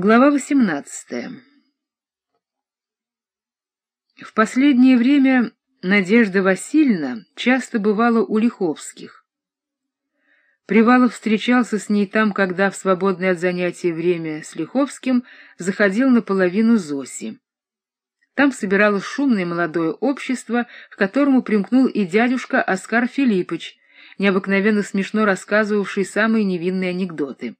Глава 18 В последнее время Надежда Васильевна часто бывала у Лиховских. Привалов встречался с ней там, когда в свободное от занятий время с Лиховским заходил наполовину Зоси. Там собиралось шумное молодое общество, к которому примкнул и дядюшка Оскар Филиппович, необыкновенно смешно рассказывавший самые невинные анекдоты.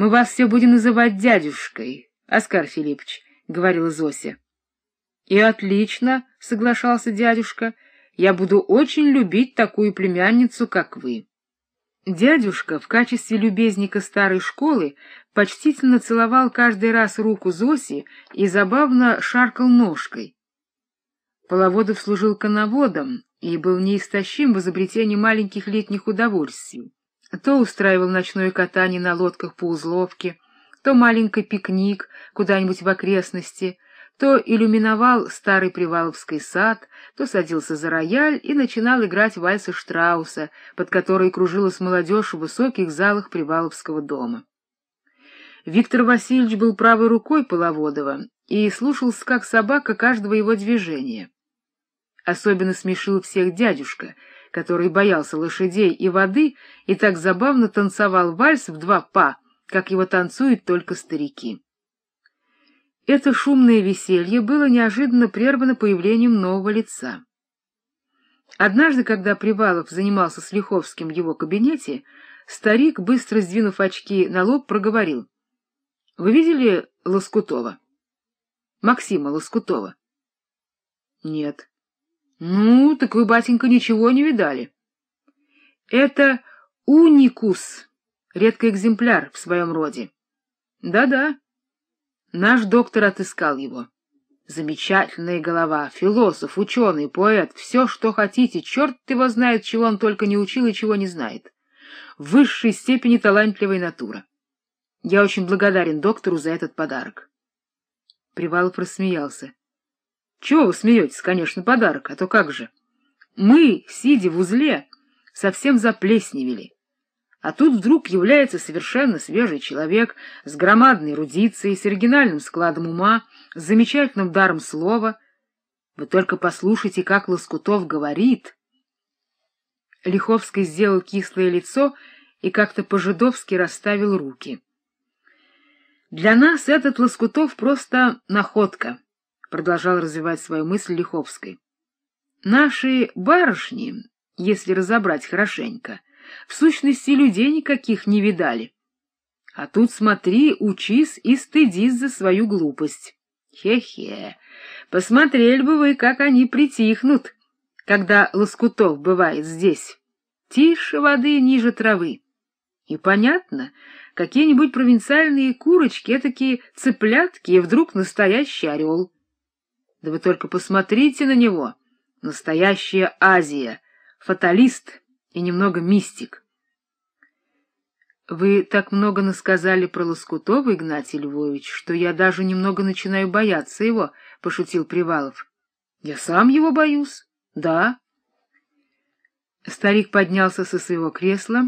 Мы вас все будем называть дядюшкой, Оскар Филиппович, — говорила Зося. — И отлично, — соглашался дядюшка, — я буду очень любить такую племянницу, как вы. Дядюшка в качестве любезника старой школы почтительно целовал каждый раз руку Зоси и забавно шаркал ножкой. Половодов служил коноводом и был неистощим в изобретении маленьких летних удовольствий. То устраивал ночное катание на лодках по узловке, то маленький пикник куда-нибудь в окрестности, то иллюминовал старый Приваловский сад, то садился за рояль и начинал играть вальсы Штрауса, под который кружилась молодежь в высоких залах Приваловского дома. Виктор Васильевич был правой рукой Половодова и слушался, как собака, каждого его движения. Особенно смешил всех дядюшка — который боялся лошадей и воды и так забавно танцевал вальс в два па, как его танцуют только старики. Это шумное веселье было неожиданно прервано появлением нового лица. Однажды, когда Привалов занимался с Лиховским в его кабинете, старик, быстро сдвинув очки на лоб, проговорил. — Вы видели Лоскутова? — Максима Лоскутова. — Нет. Ну, так вы, батенька, ничего не видали. Это уникус, редкий экземпляр в своем роде. Да-да. Наш доктор отыскал его. Замечательная голова, философ, ученый, поэт, все, что хотите, черт его знает, чего он только не учил и чего не знает. В высшей степени талантливая натура. Я очень благодарен доктору за этот подарок. Привалов рассмеялся. Чего вы смеетесь? Конечно, подарок, а то как же. Мы, сидя в узле, совсем заплесневели. А тут вдруг является совершенно свежий человек с громадной эрудицией, с оригинальным складом ума, с замечательным даром слова. Вы только послушайте, как Лоскутов говорит. Лиховский сделал кислое лицо и как-то по-жидовски расставил руки. Для нас этот Лоскутов просто находка продолжал развивать свою мысль Лиховской. Наши барышни, если разобрать хорошенько, в сущности людей никаких не видали. А тут смотри, учись и стыдись за свою глупость. Хе-хе, посмотрели бы вы, как они притихнут, когда Лоскутов бывает здесь. Тише воды, ниже травы. И понятно, какие-нибудь провинциальные курочки, такие цыплятки, и вдруг настоящий орел. Да вы только посмотрите на него. Настоящая Азия, фаталист и немного мистик. Вы так много насказали про Лоскутова, Игнатий Львович, что я даже немного начинаю бояться его, — пошутил Привалов. — Я сам его боюсь. Да. Старик поднялся со своего кресла,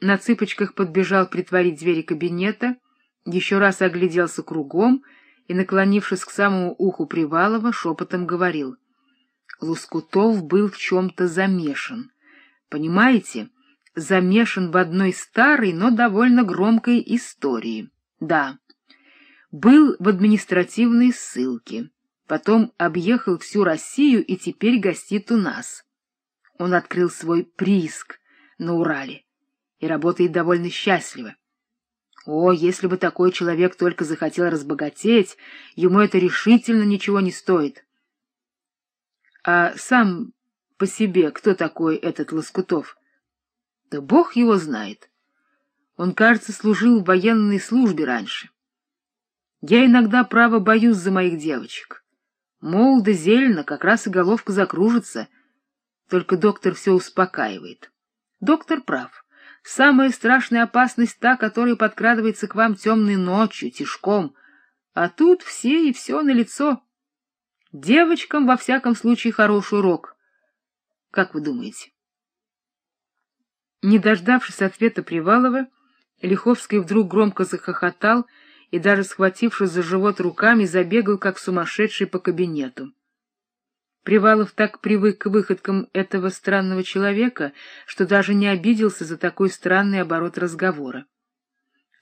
на цыпочках подбежал притворить двери кабинета, еще раз огляделся кругом — и, наклонившись к самому уху Привалова, шепотом говорил. Лоскутов был в чем-то замешан. Понимаете, замешан в одной старой, но довольно громкой истории. Да, был в административной ссылке, потом объехал всю Россию и теперь гостит у нас. Он открыл свой прииск на Урале и работает довольно счастливо. О, если бы такой человек только захотел разбогатеть, ему это решительно ничего не стоит. А сам по себе кто такой этот Лоскутов? Да бог его знает. Он, кажется, служил в военной службе раньше. Я иногда, право, боюсь за моих девочек. Молодо, зелено, как раз и головка закружится. Только доктор все успокаивает. Доктор прав. Самая страшная опасность та, которая подкрадывается к вам темной ночью, тишком. А тут все и все на лицо. Девочкам, во всяком случае, хороший урок. Как вы думаете? Не дождавшись ответа Привалова, Лиховский вдруг громко захохотал и даже схватившись за живот руками, забегал как сумасшедший по кабинету. Привалов так привык к выходкам этого странного человека, что даже не обиделся за такой странный оборот разговора.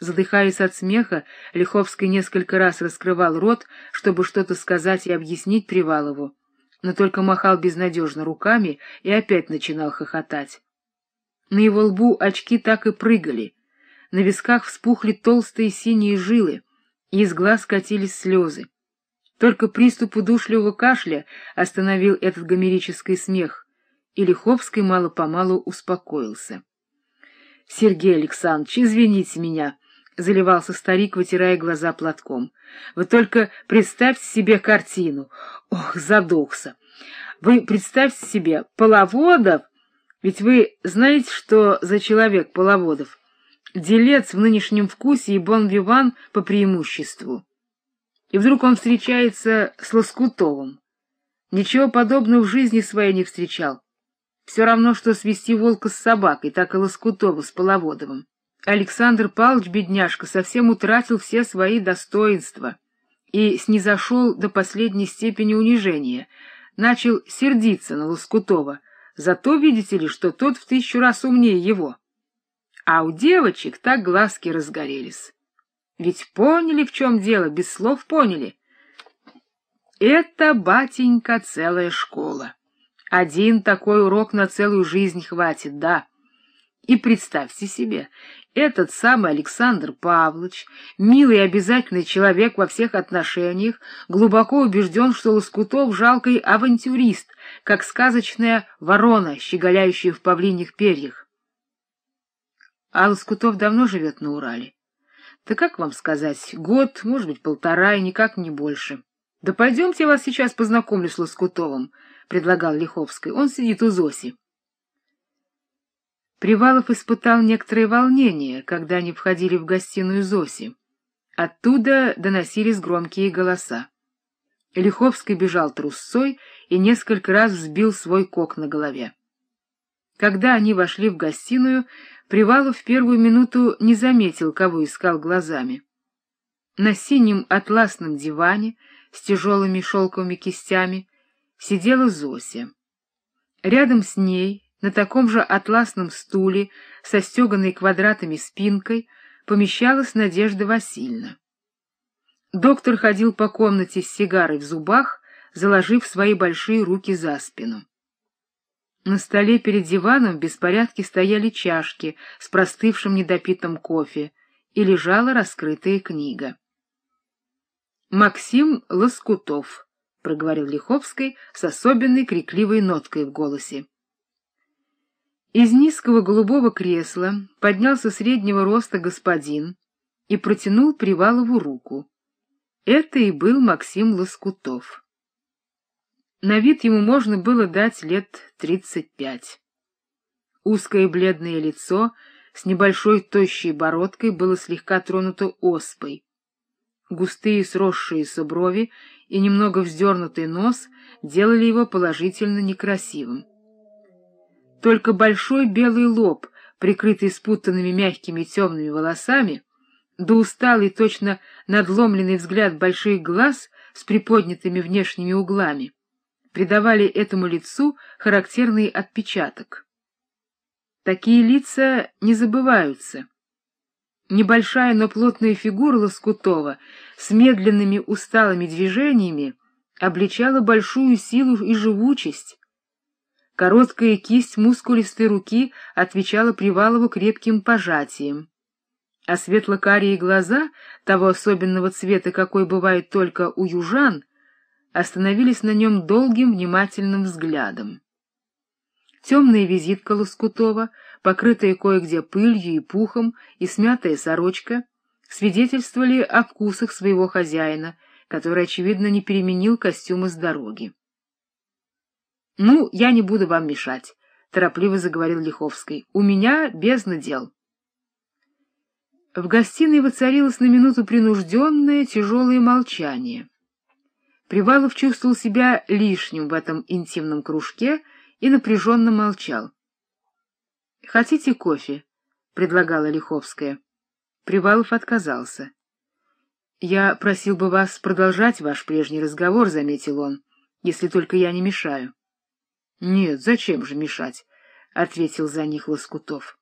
Задыхаясь от смеха, Лиховский несколько раз раскрывал рот, чтобы что-то сказать и объяснить Привалову, но только махал безнадежно руками и опять начинал хохотать. На его лбу очки так и прыгали, на висках вспухли толстые синие жилы, и из глаз катились слезы. Только приступ удушливого кашля остановил этот гомерический смех, и Лиховский мало-помалу успокоился. — Сергей Александрович, извините меня, — заливался старик, вытирая глаза платком. — Вы только представьте себе картину. Ох, задохся! Вы представьте себе половодов! Ведь вы знаете, что за человек половодов? Делец в нынешнем вкусе и бон-виван по преимуществу. И вдруг он встречается с Лоскутовым. Ничего подобного в жизни своей не встречал. Все равно, что свести волка с собакой, так и Лоскутова с Половодовым. Александр Павлович, бедняжка, совсем утратил все свои достоинства и снизошел до последней степени унижения, начал сердиться на Лоскутова, зато видите ли, что тот в тысячу раз умнее его. А у девочек так глазки разгорелись. Ведь поняли, в чем дело, без слов поняли. Это, батенька, целая школа. Один такой урок на целую жизнь хватит, да. И представьте себе, этот самый Александр Павлович, милый и обязательный человек во всех отношениях, глубоко убежден, что Лоскутов — жалкий авантюрист, как сказочная ворона, щеголяющая в павлиньих перьях. А Лоскутов давно живет на Урале. Да как вам сказать, год, может быть, полтора, и никак не больше. Да пойдемте я вас сейчас познакомлю с Лоскутовым, — предлагал Лиховский. Он сидит у Зоси. Привалов испытал некоторое волнение, когда они входили в гостиную Зоси. Оттуда доносились громкие голоса. Лиховский бежал трусцой и несколько раз взбил свой кок на голове. Когда они вошли в гостиную, Привалов в первую минуту не заметил, кого искал глазами. На синем атласном диване с тяжелыми шелковыми кистями сидела Зося. Рядом с ней на таком же атласном стуле, со стеганой квадратами спинкой, помещалась Надежда Васильевна. Доктор ходил по комнате с сигарой в зубах, заложив свои большие руки за спину. На столе перед диваном в беспорядке стояли чашки с простывшим недопитым кофе, и лежала раскрытая книга. «Максим Лоскутов», — проговорил Лиховский с особенной крикливой ноткой в голосе. Из низкого голубого кресла поднялся среднего роста господин и протянул Привалову руку. Это и был Максим Лоскутов. На вид ему можно было дать лет тридцать пять. Узкое бледное лицо с небольшой тощей бородкой было слегка тронуто оспой. Густые сросшиеся брови и немного вздернутый нос делали его положительно некрасивым. Только большой белый лоб, прикрытый спутанными мягкими темными волосами, да усталый, точно надломленный взгляд больших глаз с приподнятыми внешними углами, придавали этому лицу характерный отпечаток. Такие лица не забываются. Небольшая, но плотная фигура Лоскутова с медленными усталыми движениями обличала большую силу и живучесть, Короткая кисть мускулистой руки отвечала Привалову крепким пожатием, а светло-карие глаза, того особенного цвета, какой бывает только у южан, остановились на нем долгим внимательным взглядом. Темная визитка Лоскутова, покрытая кое-где пылью и пухом, и смятая сорочка свидетельствовали о вкусах своего хозяина, который, очевидно, не переменил костюма с дороги. — Ну, я не буду вам мешать, — торопливо заговорил Лиховский. — У меня бездна дел. В гостиной воцарилось на минуту принужденное, тяжелое молчание. Привалов чувствовал себя лишним в этом интимном кружке и напряженно молчал. — Хотите кофе? — предлагала Лиховская. Привалов отказался. Я просил бы вас продолжать ваш прежний разговор, — заметил он, — если только я не мешаю. — Нет, зачем же мешать? — ответил за них Лоскутов.